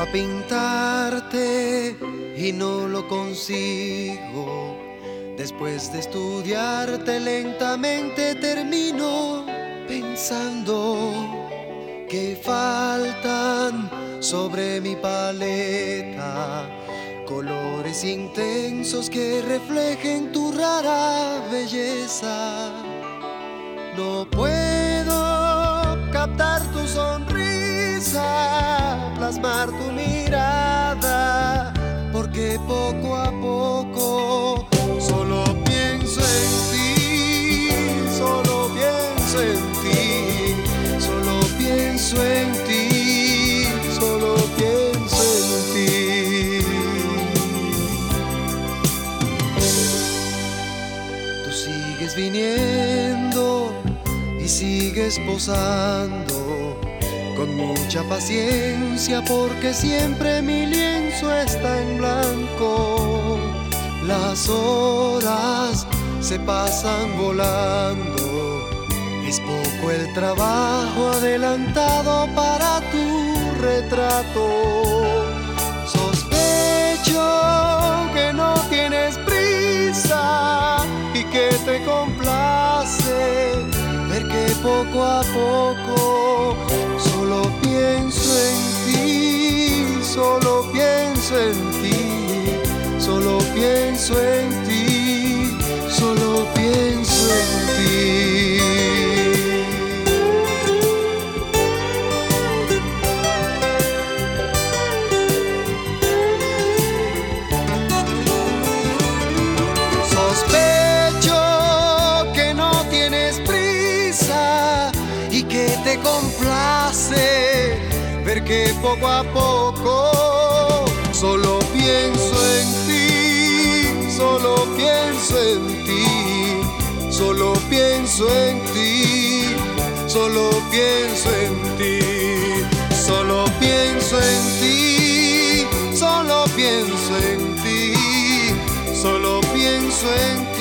a pintarte y no lo consigo. Después de estudiarte lentamente termino pensando que faltan sobre mi paleta colores intensos que reflejen tu rara belleza. No puedo plasmar tu mirada, porque poco a poco solo pienso en ti, solo pienso en ti, solo pienso en ti, solo pienso en ti. Tú sigues viniendo y sigues posando con mucha paciencia porque siempre mi lienzo está en blanco. Las horas se pasan volando. Es poco el trabajo adelantado para tu retrato. Sospecho que no tienes prisa y que te complace ver que poco a poco pienso en ti, solo pienso en ti, solo pienso en ti, solo pienso en ti. Sospecho complace ver que poco a poco solo pienso en ti, solo pienso en ti, solo pienso en ti, solo pienso en ti, solo pienso en ti, solo pienso en ti, solo pienso en ti,